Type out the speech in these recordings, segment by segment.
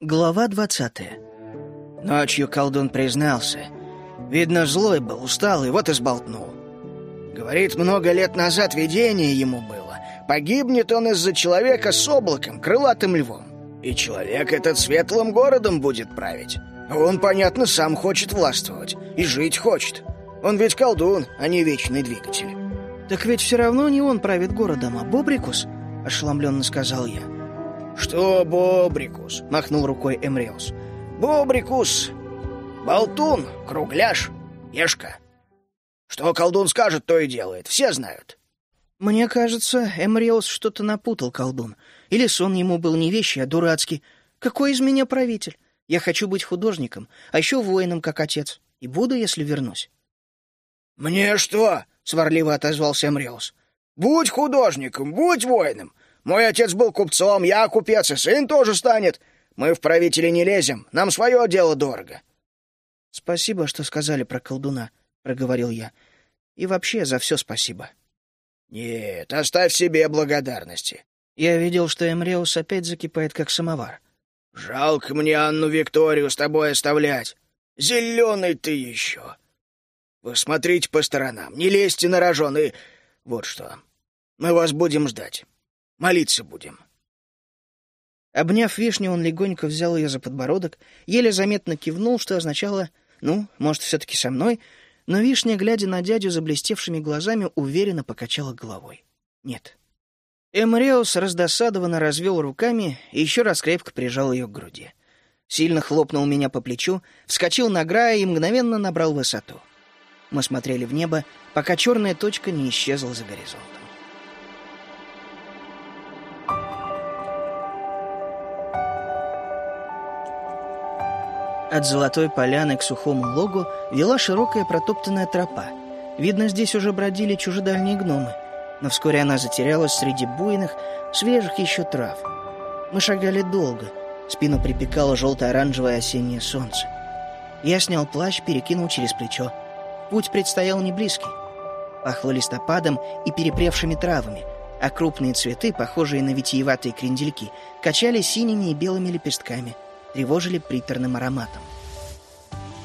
Глава двадцатая. Ночью колдун признался. Видно, злой был, устал и вот и сболтнул. Говорит, много лет назад видение ему было. Погибнет он из-за человека с облаком, крылатым львом. И человек этот светлым городом будет править. Он, понятно, сам хочет властвовать. И жить хочет. Он ведь колдун, а не вечный двигатель. «Так ведь все равно не он правит городом, а Бобрикус», — ошеломленно сказал я. «Что Бобрикус?» — махнул рукой Эмриус. «Бобрикус! Болтун, кругляш, ешка. Что колдун скажет, то и делает, все знают». «Мне кажется, Эмриус что-то напутал, колдун. Или сон ему был не вещи, а дурацкий. Какой из меня правитель? Я хочу быть художником, а еще воином, как отец. И буду, если вернусь». «Мне что?» — сварливо отозвался Эмриус. «Будь художником, будь воином. Мой отец был купцом, я купец, и сын тоже станет. Мы в правители не лезем, нам свое дело дорого». «Спасибо, что сказали про колдуна», — проговорил я. «И вообще за все спасибо». «Нет, оставь себе благодарности». Я видел, что Эмреус опять закипает, как самовар. «Жалко мне Анну Викторию с тобой оставлять. Зеленый ты еще. Вы смотрите по сторонам, не лезьте на рожон и... Вот что, мы вас будем ждать. Молиться будем». Обняв вишню, он легонько взял ее за подбородок, еле заметно кивнул, что означало «ну, может, все-таки со мной», но вишня, глядя на дядю заблестевшими глазами, уверенно покачала головой. «Нет». Эмреус раздосадованно развел руками и еще раз крепко прижал ее к груди. Сильно хлопнул меня по плечу, вскочил на грая и мгновенно набрал высоту. Мы смотрели в небо, пока черная точка не исчезла за горизонтом. От золотой поляны к сухому логу вела широкая протоптанная тропа. Видно, здесь уже бродили чужедальние гномы, но вскоре она затерялась среди буйных, свежих еще трав. Мы шагали долго, спину припекало желто-оранжевое осеннее солнце. Я снял плащ, перекинул через плечо. Путь предстоял не близкий. Пахло листопадом и перепревшими травами, а крупные цветы, похожие на витиеватые крендельки, качали синими и белыми лепестками — тревожили приторным ароматом.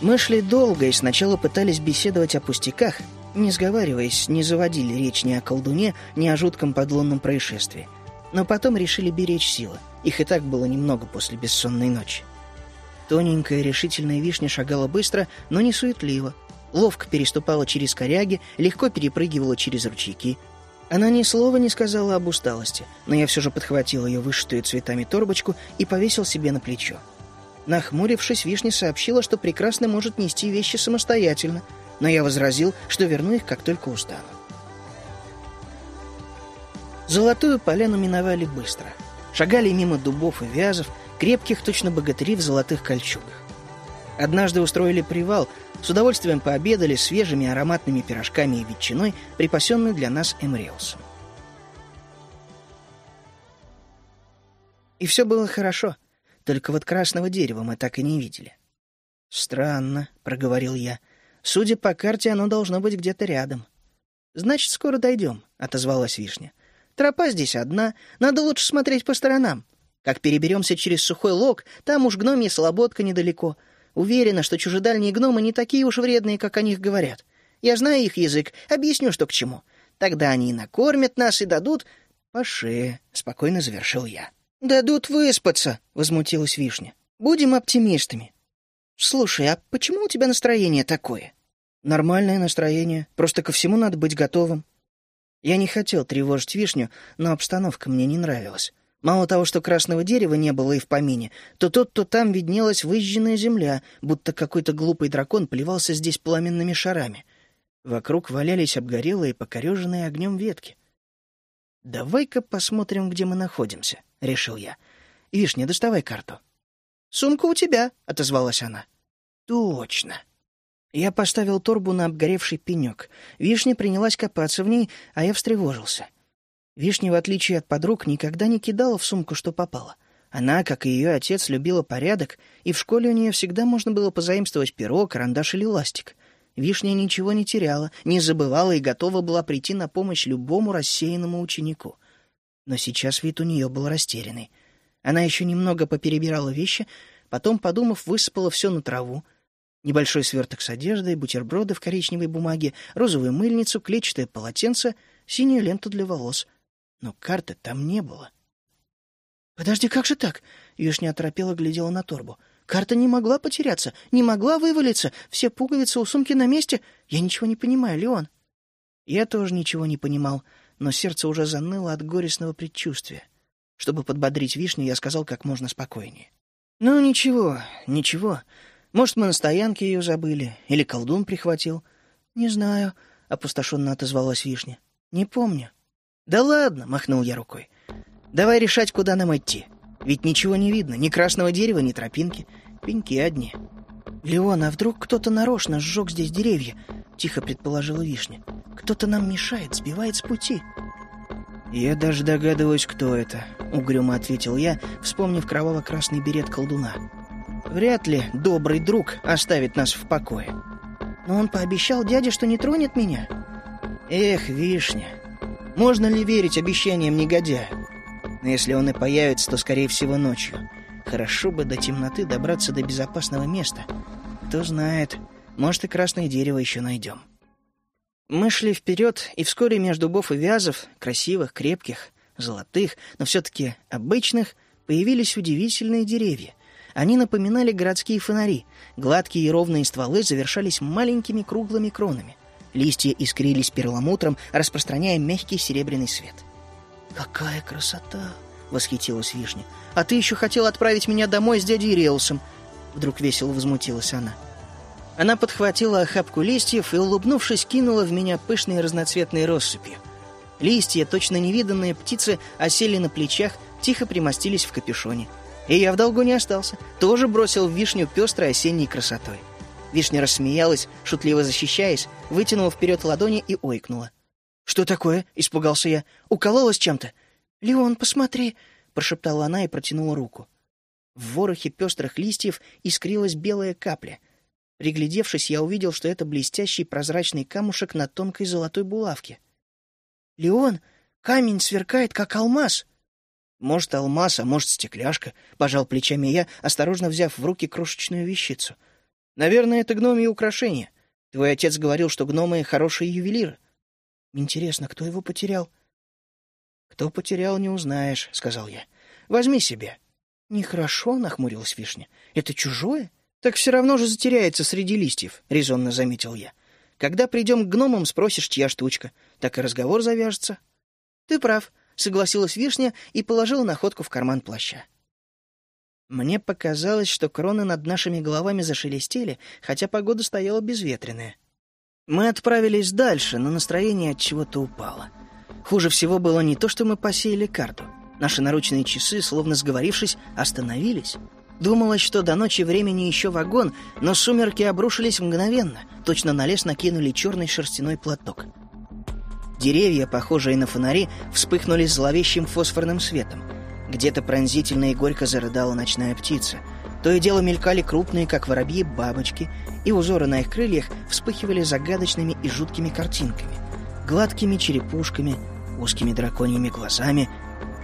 Мы шли долго и сначала пытались беседовать о пустяках, не сговариваясь, не заводили речь ни о колдуне, ни о жутком подлунном происшествии. Но потом решили беречь силы. Их и так было немного после бессонной ночи. Тоненькая решительная вишня шагала быстро, но не суетливо. Ловко переступала через коряги, легко перепрыгивала через ручейки. Она ни слова не сказала об усталости, но я все же подхватил ее вышитую цветами торбочку и повесил себе на плечо. Нахмурившись, Вишня сообщила, что прекрасно может нести вещи самостоятельно, но я возразил, что верну их, как только устану. Золотую поляну миновали быстро. Шагали мимо дубов и вязов, крепких точно богатыри в золотых кольчугах. Однажды устроили привал, с удовольствием пообедали свежими ароматными пирожками и ветчиной, припасенной для нас Эмреусом. И все было хорошо, только вот красного дерева мы так и не видели. «Странно», — проговорил я. «Судя по карте, оно должно быть где-то рядом». «Значит, скоро дойдем», — отозвалась Вишня. «Тропа здесь одна, надо лучше смотреть по сторонам. Как переберемся через сухой лог, там уж гномья слободка недалеко, Уверена, что чужедальние гномы не такие уж вредные, как о них говорят. Я знаю их язык, объясню, что к чему. Тогда они и накормят нас, и дадут...» «По шее», — спокойно завершил я. «Дадут выспаться», — возмутилась Вишня. «Будем оптимистами». «Слушай, а почему у тебя настроение такое?» «Нормальное настроение. Просто ко всему надо быть готовым». Я не хотел тревожить Вишню, но обстановка мне не нравилась. Мало того, что красного дерева не было и в помине, то тут, то там виднелась выжженная земля, будто какой-то глупый дракон плевался здесь пламенными шарами. Вокруг валялись обгорелые, покореженные огнем ветки. «Давай-ка посмотрим, где мы находимся», — решил я. «Вишня, доставай карту». «Сумка у тебя», — отозвалась она. «Точно». Я поставил торбу на обгоревший пенек. Вишня принялась копаться в ней, а я встревожился — Вишня, в отличие от подруг, никогда не кидала в сумку, что попало. Она, как и ее отец, любила порядок, и в школе у нее всегда можно было позаимствовать перо, карандаш или ластик. Вишня ничего не теряла, не забывала и готова была прийти на помощь любому рассеянному ученику. Но сейчас вид у нее был растерянный. Она еще немного поперебирала вещи, потом, подумав, высыпала все на траву. Небольшой сверток с одеждой, бутерброды в коричневой бумаге, розовую мыльницу, клетчатое полотенце, синюю ленту для волос. Но карты там не было. «Подожди, как же так?» — Вишня оторопела глядела на торбу. «Карта не могла потеряться, не могла вывалиться. Все пуговицы у сумки на месте. Я ничего не понимаю, Леон». Я тоже ничего не понимал, но сердце уже заныло от горестного предчувствия. Чтобы подбодрить вишню, я сказал как можно спокойнее. «Ну, ничего, ничего. Может, мы на стоянке ее забыли, или колдун прихватил?» «Не знаю», — опустошенно отозвалась вишня. «Не помню». «Да ладно», — махнул я рукой. «Давай решать, куда нам идти. Ведь ничего не видно, ни красного дерева, ни тропинки. Пеньки одни». «Леон, а вдруг кто-то нарочно сжег здесь деревья?» — тихо предположила вишня. «Кто-то нам мешает, сбивает с пути». «Я даже догадываюсь, кто это», — угрюмо ответил я, вспомнив кроваво-красный берет колдуна. «Вряд ли добрый друг оставит нас в покое». «Но он пообещал дяде, что не тронет меня». «Эх, вишня, можно ли верить обещаниям негодяя? Но если он и появится, то, скорее всего, ночью. Хорошо бы до темноты добраться до безопасного места. Кто знает, может, и красное дерево еще найдем». Мы шли вперед, и вскоре между дубов и вязов, красивых, крепких, золотых, но все-таки обычных, появились удивительные деревья. Они напоминали городские фонари. Гладкие и ровные стволы завершались маленькими круглыми кронами. Листья искрились перламутром, распространяя мягкий серебряный свет. «Какая красота!» — восхитилась Вишня. «А ты еще хотел отправить меня домой с дядей Реусом!» Вдруг весело возмутилась она. — она подхватила охапку листьев и, улыбнувшись, кинула в меня пышные разноцветные россыпью. Листья, точно невиданные птицы, осели на плечах, тихо примостились в капюшоне. И я в долгу не остался, тоже бросил в вишню пестрой осенней красотой. Вишня рассмеялась, шутливо защищаясь, вытянула вперед ладони и ойкнула. «Что такое?» — испугался я. «Укололась чем-то?» «Леон, посмотри!» — прошептала она и протянула руку. В ворохе пестрых листьев искрилась белая капля — Приглядевшись, я увидел, что это блестящий прозрачный камушек на тонкой золотой булавке. «Леон, камень сверкает, как алмаз!» «Может, алмаз, а может, стекляшка», — пожал плечами я, осторожно взяв в руки крошечную вещицу. «Наверное, это гномье украшение. Твой отец говорил, что гномы — хорошие ювелиры». «Интересно, кто его потерял?» «Кто потерял, не узнаешь», — сказал я. «Возьми себе». «Нехорошо», — нахмурилась вишня. «Это чужое?» «Так все равно же затеряется среди листьев», — резонно заметил я. «Когда придем к гномам, спросишь, чья штучка. Так и разговор завяжется». «Ты прав», — согласилась Вишня и положила находку в карман плаща. Мне показалось, что кроны над нашими головами зашелестели, хотя погода стояла безветренная. Мы отправились дальше, но настроение от чего-то упало. Хуже всего было не то, что мы посеяли карту. Наши наручные часы, словно сговорившись, остановились. Думалось, что до ночи времени еще вагон, но сумерки обрушились мгновенно. Точно на лес накинули черный шерстяной платок. Деревья, похожие на фонари, вспыхнули зловещим фосфорным светом. Где-то пронзительно и горько зарыдала ночная птица. То и дело мелькали крупные, как воробьи, бабочки, и узоры на их крыльях вспыхивали загадочными и жуткими картинками. Гладкими черепушками, узкими драконьими глазами,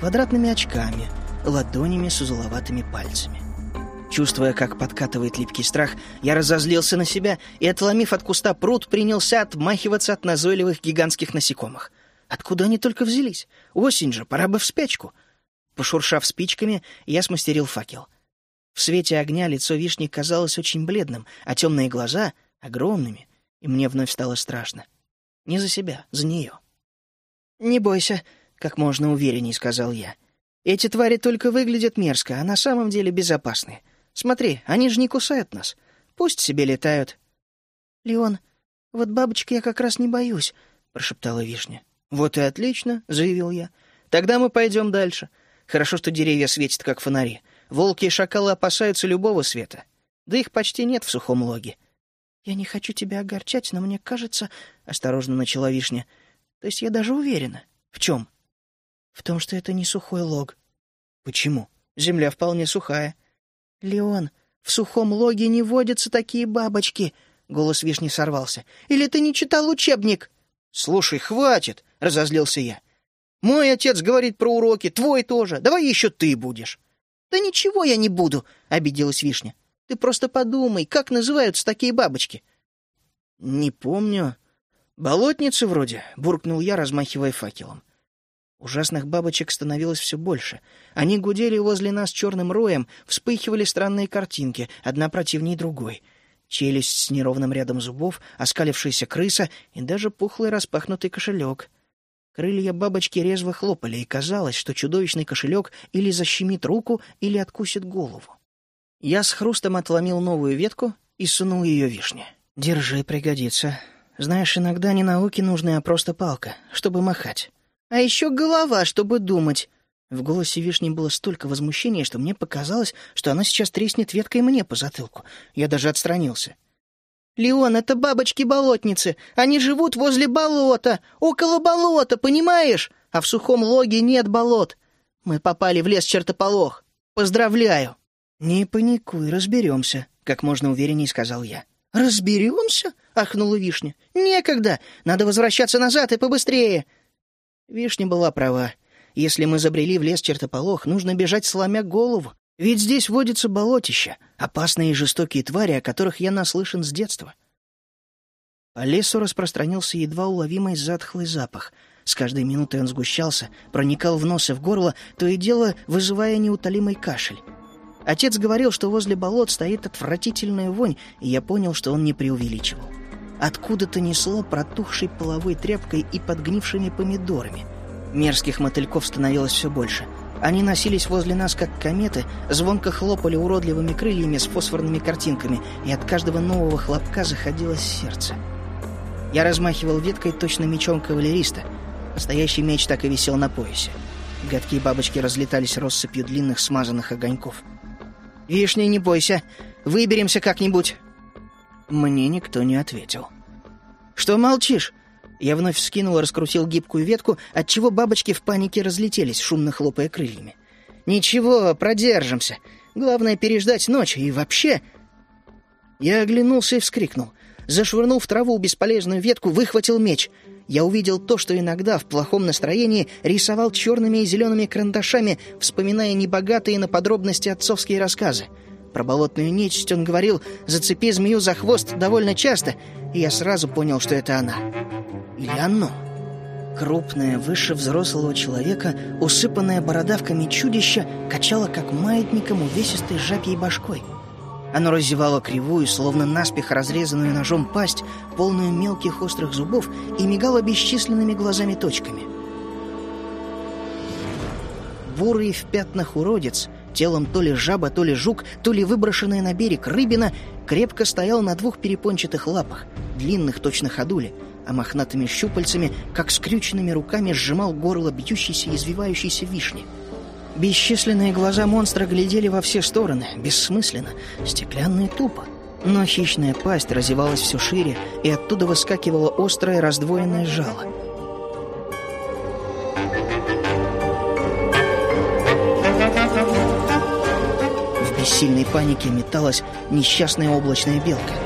квадратными очками, ладонями с узловатыми пальцами. Чувствуя, как подкатывает липкий страх, я разозлился на себя и, отломив от куста пруд, принялся отмахиваться от назойливых гигантских насекомых. Откуда они только взялись? Осень же, пора бы в спячку. Пошуршав спичками, я смастерил факел. В свете огня лицо вишни казалось очень бледным, а темные глаза — огромными, и мне вновь стало страшно. Не за себя, за нее. «Не бойся», — как можно уверенней сказал я. «Эти твари только выглядят мерзко, а на самом деле безопасны. Смотри, они же не кусают нас. Пусть себе летают». «Леон, вот бабочек я как раз не боюсь», — прошептала Вишня. «Вот и отлично», — заявил я. «Тогда мы пойдем дальше. Хорошо, что деревья светят, как фонари. Волки и шакалы опасаются любого света. Да их почти нет в сухом логе». «Я не хочу тебя огорчать, но мне кажется...» — осторожно начала Вишня. «То есть я даже уверена». «В чем?» «В том, что это не сухой лог». «Почему? Земля вполне сухая». «Леон, в сухом логе не водятся такие бабочки!» Голос вишни сорвался. «Или ты не читал учебник?» «Слушай, хватит!» — разозлился я. «Мой отец говорит про уроки, твой тоже. Давай еще ты будешь». «Да ничего я не буду», — обиделась Вишня. «Ты просто подумай, как называются такие бабочки?» «Не помню. Болотницы вроде», — буркнул я, размахивая факелом. Ужасных бабочек становилось все больше. Они гудели возле нас черным роем, вспыхивали странные картинки, одна противнее другой. Челюсть с неровным рядом зубов, оскалившаяся крыса и даже пухлый распахнутый кошелек. Крылья бабочки резво хлопали, и казалось, что чудовищный кошелек или защемит руку, или откусит голову. Я с хрустом отломил новую ветку и сунул ее вишне. «Держи, пригодится. Знаешь, иногда не науки нужны, а просто палка, чтобы махать. А еще голова, чтобы думать. В голосе Вишни было столько возмущения, что мне показалось, что она сейчас треснет веткой мне по затылку. Я даже отстранился. «Леон, это бабочки-болотницы. Они живут возле болота, около болота, понимаешь? А в сухом логе нет болот. Мы попали в лес чертополох. Поздравляю!» «Не паникуй, разберемся», — как можно увереннее сказал я. «Разберемся?» — ахнула Вишня. «Некогда. Надо возвращаться назад и побыстрее. Вишня была права. Если мы забрели в лес чертополох, нужно бежать, сломя голову. Ведь здесь водится болотище, опасные и жестокие твари, о которых я наслышан с детства. По лесу распространился едва уловимый затхлый запах. С каждой минутой он сгущался, проникал в нос и в горло, то и дело вызывая неутолимый кашель. Отец говорил, что возле болот стоит отвратительная вонь, и я понял, что он не преувеличивал. Откуда-то несло протухшей половой тряпкой и подгнившими помидорами. Мерзких мотыльков становилось все больше. Они носились возле нас, как кометы, звонко хлопали уродливыми крыльями с фосфорными картинками, и от каждого нового хлопка заходилось сердце. Я размахивал веткой точно мечом кавалериста. Настоящий меч так и висел на поясе. Гадкие бабочки разлетались россыпью длинных смазанных огоньков. «Вишня, не бойся, выберемся как-нибудь!» Мне никто не ответил. «Что молчишь?» Я вновь вскинул раскрутил гибкую ветку, отчего бабочки в панике разлетелись, шумно хлопая крыльями. «Ничего, продержимся. Главное — переждать ночь и вообще...» Я оглянулся и вскрикнул. Зашвырнул в траву бесполезную ветку, выхватил меч. Я увидел то, что иногда в плохом настроении рисовал черными и зелеными карандашами, вспоминая небогатые на подробности отцовские рассказы — про болотную нечисть он говорил «зацепи змею за хвост» довольно часто, и я сразу понял, что это она. Или. Крупное, выше взрослого человека, усыпанное бородавками чудище, качало, как маятником, увесистой жабьей башкой. Оно разевало кривую, словно наспех разрезанную ножом пасть, полную мелких острых зубов, и мигало бесчисленными глазами-точками. Бурый в пятнах уродец Телом то ли жаба, то ли жук, то ли выброшенная на берег рыбина крепко стоял на двух перепончатых лапах, длинных точно ходули, а мохнатыми щупальцами, как скрюченными руками, сжимал горло бьющейся и извивающейся вишни. Бесчисленные глаза монстра глядели во все стороны, бессмысленно, стеклянно и тупо. Но хищная пасть разевалась все шире, и оттуда выскакивало острое раздвоенное жало — бессильной панике металась несчастная облачная белка.